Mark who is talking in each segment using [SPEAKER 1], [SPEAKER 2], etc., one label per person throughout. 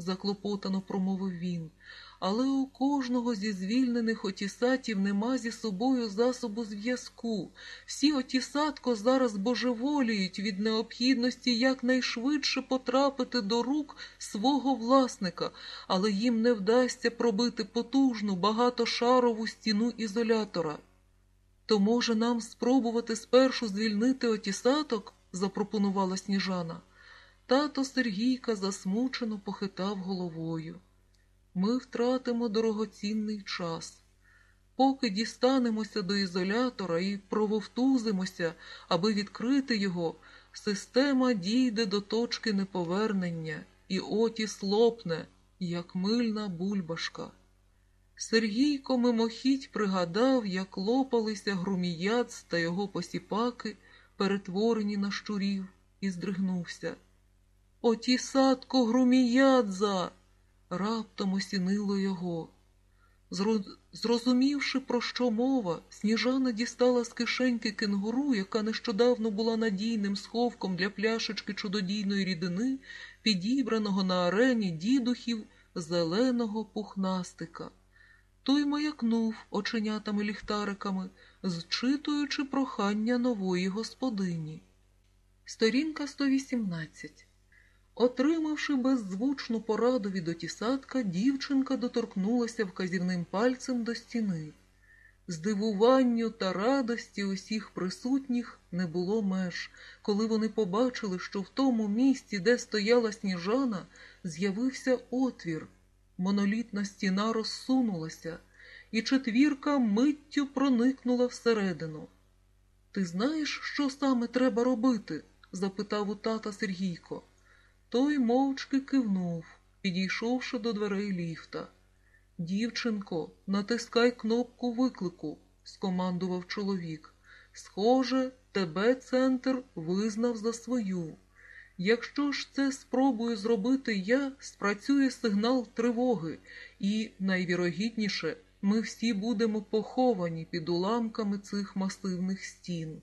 [SPEAKER 1] заклопотано промовив він. Але у кожного зі звільнених отісатів нема зі собою засобу зв'язку. Всі отісатко зараз божеволіють від необхідності якнайшвидше потрапити до рук свого власника, але їм не вдасться пробити потужну багатошарову стіну ізолятора. То, може, нам спробувати спершу звільнити отісаток? запропонувала сніжана. Тато Сергійка засмучено похитав головою. Ми втратимо дорогоцінний час. Поки дістанемося до ізолятора і прововтузимося, аби відкрити його, система дійде до точки неповернення, і отіс лопне, як мильна бульбашка. Сергійко мимохідь пригадав, як лопалися Груміяц та його посіпаки, перетворені на щурів, і здригнувся. Отісатко Груміядза! раптом осінило його. Зрозумівши, про що мова, сніжана дістала з кишеньки кенгуру, яка нещодавно була надійним сховком для пляшечки чудодійної рідини, підібраного на арені дідухів зеленого пухнастика. Той маякнув оченятами ліхтариками, зчитуючи прохання нової господині. Сторінка 118 Отримавши беззвучну пораду від отісатка, дівчинка доторкнулася вказівним пальцем до стіни. Здивуванню та радості усіх присутніх не було меж, коли вони побачили, що в тому місці, де стояла сніжана, з'явився отвір. Монолітна стіна розсунулася, і четвірка миттю проникнула всередину. Ти знаєш, що саме треба робити? запитав у тата Сергійко. Той мовчки кивнув, підійшовши до дверей ліфта. Дівчинко, натискай кнопку виклику, скомандував чоловік. Схоже, тебе центр визнав за свою. Якщо ж це спробую зробити я, спрацює сигнал тривоги, і, найвірогідніше, ми всі будемо поховані під уламками цих масивних стін.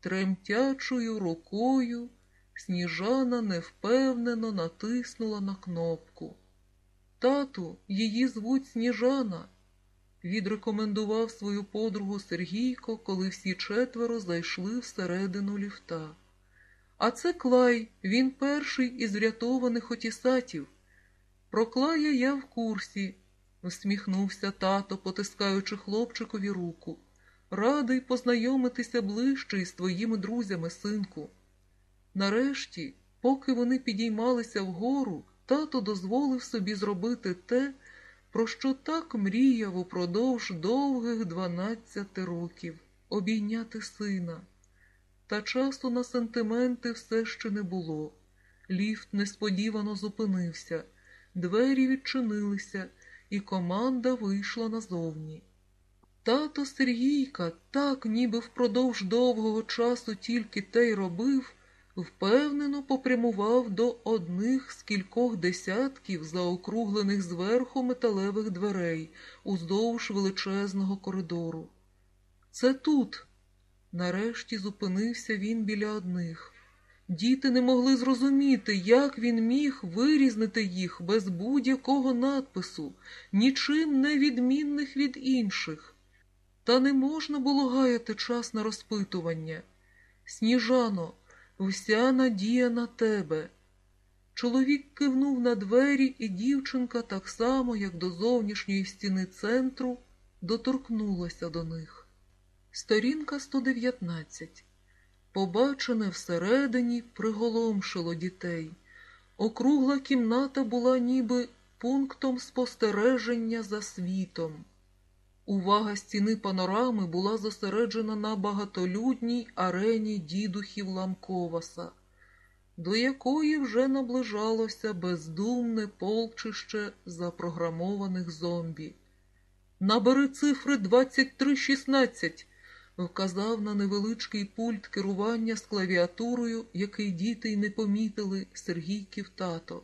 [SPEAKER 1] Тремтячою рукою Сніжана невпевнено натиснула на кнопку. Тату, її звуть Сніжана, відрекомендував свою подругу Сергійко, коли всі четверо зайшли всередину ліфта. А це Клай, він перший із врятованих отісатів. Про Клая я в курсі, усміхнувся тато, потискаючи хлопчикові руку. Радий познайомитися ближче із твоїми друзями, синку. Нарешті, поки вони підіймалися вгору, тато дозволив собі зробити те, про що так мріяв упродовж довгих дванадцяти років обійняти сина. Та часу на сентименти все ще не було. Ліфт несподівано зупинився, двері відчинилися, і команда вийшла назовні. Тато Сергійка так, ніби впродовж довгого часу тільки те й робив впевнено попрямував до одних з кількох десятків заокруглених зверху металевих дверей уздовж величезного коридору. Це тут. Нарешті зупинився він біля одних. Діти не могли зрозуміти, як він міг вирізнити їх без будь-якого надпису, нічим не відмінних від інших. Та не можна було гаяти час на розпитування. Сніжано, Вся надія на тебе. Чоловік кивнув на двері, і дівчинка, так само, як до зовнішньої стіни центру, доторкнулася до них. Сторінка 119. Побачене всередині приголомшило дітей. Округла кімната була ніби пунктом спостереження за світом. Увага стіни панорами була зосереджена на багатолюдній арені дідухів Ламковаса, до якої вже наближалося бездумне полчище запрограмованих зомбі. Набери цифри 2316, вказав на невеличкий пульт керування з клавіатурою, який діти й не помітили Сергійків тато.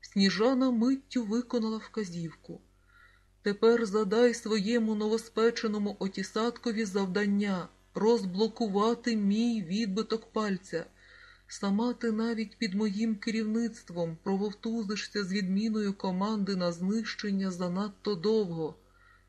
[SPEAKER 1] Сніжана миттю виконала вказівку. Тепер задай своєму новоспеченому отісаткові завдання розблокувати мій відбиток пальця. Сама ти навіть під моїм керівництвом прововтузишся з відміною команди на знищення занадто довго.